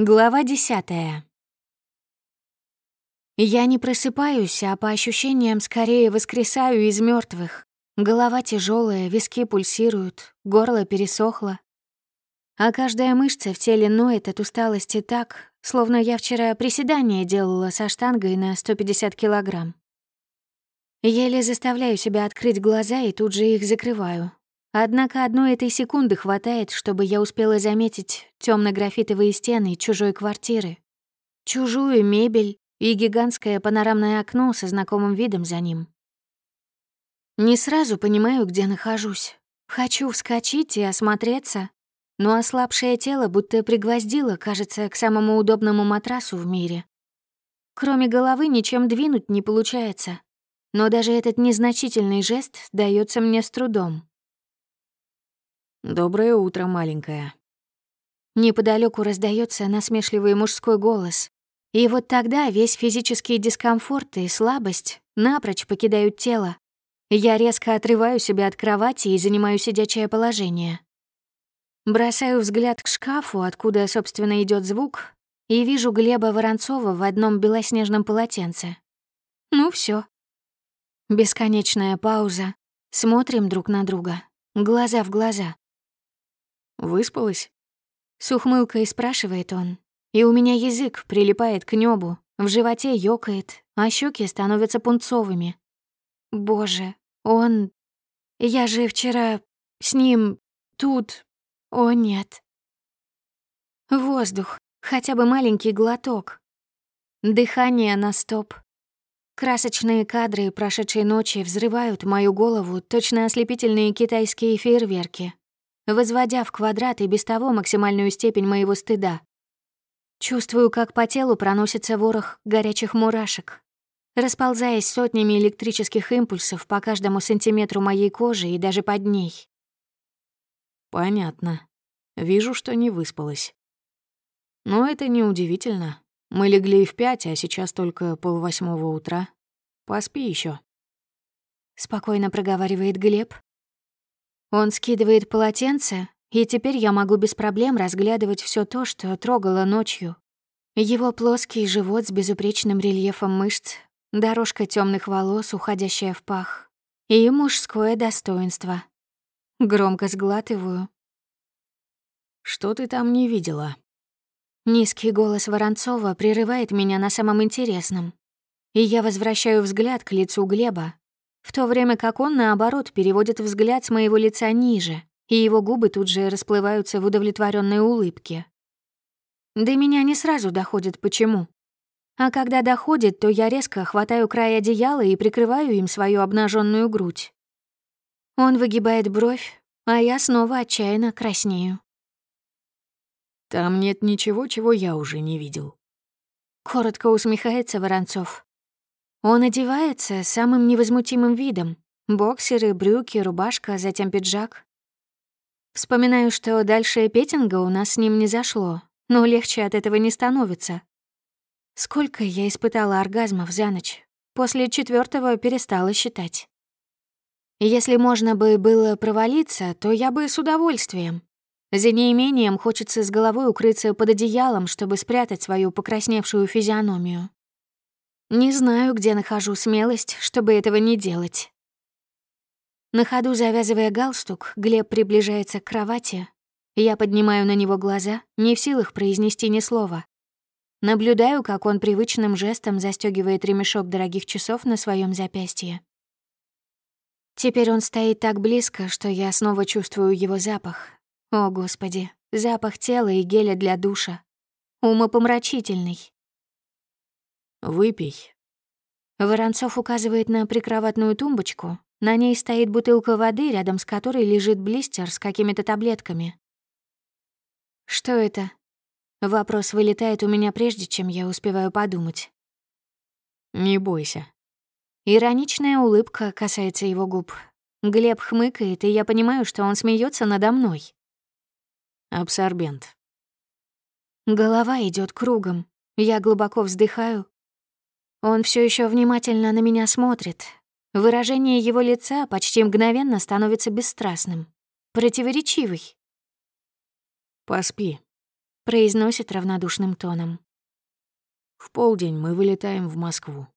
Глава десятая. Я не просыпаюсь, а по ощущениям скорее воскресаю из мертвых. Голова тяжелая, виски пульсируют, горло пересохло. А каждая мышца в теле ноет от усталости так, словно я вчера приседания делала со штангой на 150 килограмм. Еле заставляю себя открыть глаза и тут же их закрываю, Однако одной этой секунды хватает, чтобы я успела заметить темно графитовые стены чужой квартиры, чужую мебель и гигантское панорамное окно со знакомым видом за ним. Не сразу понимаю, где нахожусь. Хочу вскочить и осмотреться, но ослабшее тело будто пригвоздило, кажется, к самому удобному матрасу в мире. Кроме головы ничем двинуть не получается, но даже этот незначительный жест дается мне с трудом. «Доброе утро, маленькая». Неподалеку раздается насмешливый мужской голос. И вот тогда весь физический дискомфорт и слабость напрочь покидают тело. Я резко отрываю себя от кровати и занимаю сидячее положение. Бросаю взгляд к шкафу, откуда, собственно, идет звук, и вижу Глеба Воронцова в одном белоснежном полотенце. Ну все. Бесконечная пауза. Смотрим друг на друга, глаза в глаза. Выспалась? С ухмылкой спрашивает он. И у меня язык прилипает к небу, в животе ёкает, а щеки становятся пунцовыми. Боже, он... Я же вчера с ним тут... О, нет. Воздух, хотя бы маленький глоток. Дыхание на стоп. Красочные кадры прошедшей ночи взрывают мою голову точно ослепительные китайские фейерверки возводя в квадрат и без того максимальную степень моего стыда. Чувствую, как по телу проносится ворох горячих мурашек, расползаясь сотнями электрических импульсов по каждому сантиметру моей кожи и даже под ней. Понятно. Вижу, что не выспалась. Но это неудивительно. Мы легли в пять, а сейчас только полвосьмого утра. Поспи еще. Спокойно проговаривает Глеб, он скидывает полотенце, и теперь я могу без проблем разглядывать все то, что трогала ночью. Его плоский живот с безупречным рельефом мышц, дорожка темных волос, уходящая в пах, и мужское достоинство. Громко сглатываю. «Что ты там не видела?» Низкий голос Воронцова прерывает меня на самом интересном. И я возвращаю взгляд к лицу Глеба, в то время как он, наоборот, переводит взгляд с моего лица ниже, и его губы тут же расплываются в удовлетворенной улыбке. До меня не сразу доходит, почему. А когда доходит, то я резко хватаю край одеяла и прикрываю им свою обнаженную грудь. Он выгибает бровь, а я снова отчаянно краснею. «Там нет ничего, чего я уже не видел». Коротко усмехается Воронцов. Он одевается самым невозмутимым видом. Боксеры, брюки, рубашка, затем пиджак. Вспоминаю, что дальше петинга у нас с ним не зашло, но легче от этого не становится. Сколько я испытала оргазмов за ночь. После четвертого перестала считать. Если можно бы было провалиться, то я бы с удовольствием. За неимением хочется с головой укрыться под одеялом, чтобы спрятать свою покрасневшую физиономию. Не знаю, где нахожу смелость, чтобы этого не делать. На ходу завязывая галстук, Глеб приближается к кровати. Я поднимаю на него глаза, не в силах произнести ни слова. Наблюдаю, как он привычным жестом застегивает ремешок дорогих часов на своем запястье. Теперь он стоит так близко, что я снова чувствую его запах. О, Господи, запах тела и геля для душа. Умопомрачительный. Выпей». Воронцов указывает на прикроватную тумбочку. На ней стоит бутылка воды, рядом с которой лежит блистер с какими-то таблетками. «Что это?» Вопрос вылетает у меня прежде, чем я успеваю подумать. «Не бойся». Ироничная улыбка касается его губ. Глеб хмыкает, и я понимаю, что он смеется надо мной. Абсорбент. Голова идет кругом. Я глубоко вздыхаю, он все еще внимательно на меня смотрит. Выражение его лица почти мгновенно становится бесстрастным, противоречивый. «Поспи», — произносит равнодушным тоном. В полдень мы вылетаем в Москву.